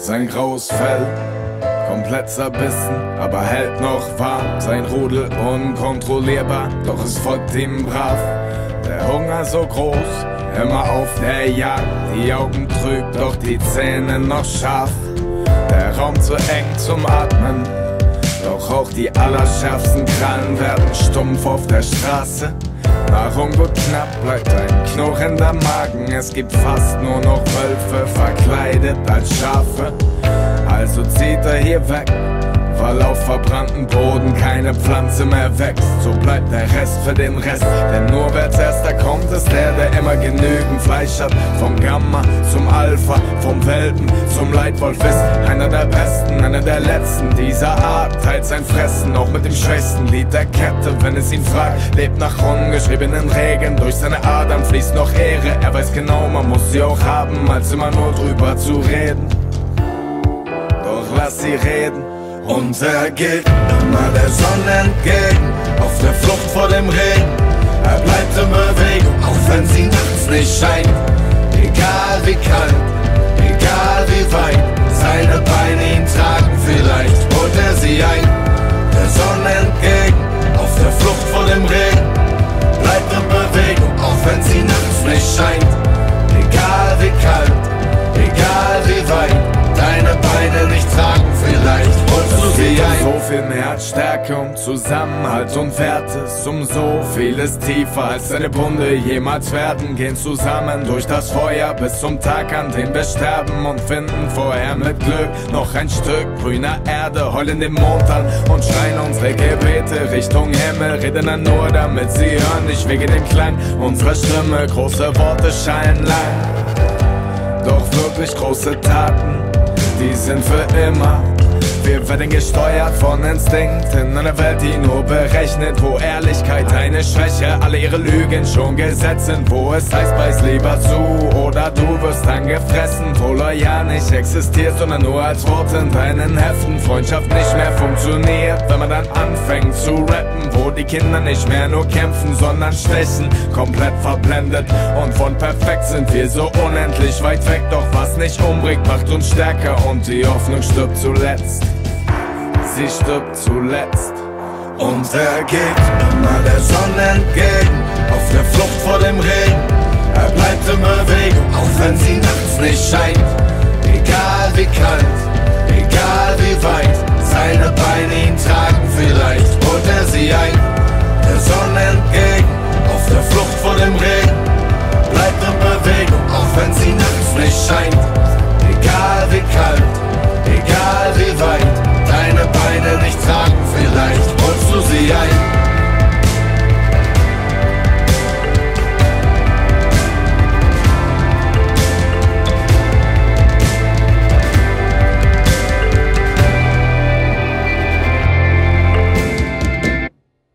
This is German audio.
sein graues Fell. Komplett zerbissen, aber hält noch warm. Sein Rudel unkontrollierbar, doch es folgt ihm brav. Der Hunger so groß, immer auf der Jagd. Die Augen trüb, doch die Zähne noch scharf. Der Raum zu eng zum Atmen, doch auch die allerschärfsten Krallen werden stumpf auf der Straße. Nahrung wird knapp, bleibt ein knurrender Magen. Es gibt fast nur noch Wölfe verkleidet als Schafe. Also zieht er hier weg, weil auf verbrannten Boden keine Pflanze mehr wächst. So bleibt der Rest für den Rest. Denn nur wer zuerst da kommt, ist der, der immer genügend Fleisch hat. Vom Gamma Alpha, vom Welpen zum Leitwolf ist einer der besten, einer der letzten dieser Art. Teilt sein Fressen auch mit dem schwächsten Lied der Kette, wenn es ihn fragt. Lebt nach ungeschriebenen Regeln, durch seine Adern fließt noch Ehre. Er weiß genau, man muss sie auch haben, als immer nur drüber zu reden. Doch lass sie reden. Und er geht immer der Sonne entgegen, auf der Flucht vor dem Regen. Er bleibt in Bewegung, auch wenn sie nachts nicht scheint. Wie kalt, egal wie weit, deine Beine nicht tragen, sie ein. So viel mehr als Stärke und Zusammenhalt und Wertes, um so vieles tiefer als deine Bunde jemals werden. Gehen zusammen durch das Feuer bis zum Tag, an dem wir sterben und finden vorher mit Glück noch ein Stück grüner Erde. Heulen den Mond an und schreien unsere Gebete Richtung Himmel, reden dann nur, damit sie hören, nicht wegen dem Klang unserer Stimme. Große Worte scheinen lang, doch wirklich große Taten, die sind für immer. Werden gesteuert von Instinkt in einer Welt, die nur berechnet, wo Ehrlichkeit eine Schwäche, alle ihre Lügen schon gesetzt sind, wo es heißt, beiß lieber zu. Oder du wirst angefressen, wo loyal nicht existiert, sondern nur als Wort in deinen Heften. Freundschaft nicht mehr funktioniert, wenn man dann anfängt zu rappen, wo die Kinder nicht mehr nur kämpfen, sondern stechen, komplett verblendet und von perfekt sind wir so unendlich weit weg, doch was nicht umbringt, macht uns stärker und die Hoffnung stirbt zuletzt sie stirbt zuletzt. Und er geht immer der Sonne entgegen, auf der Flucht vor dem Regen. Er bleibt in Bewegung, auch wenn sie nachts nicht scheint. Egal wie kalt,